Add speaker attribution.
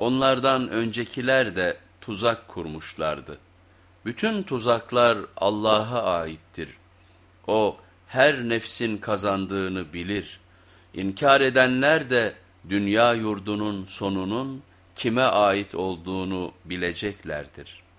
Speaker 1: Onlardan öncekiler de tuzak kurmuşlardı. Bütün tuzaklar Allah'a aittir. O her nefsin kazandığını bilir. İnkar edenler de dünya yurdunun sonunun kime ait olduğunu bileceklerdir.''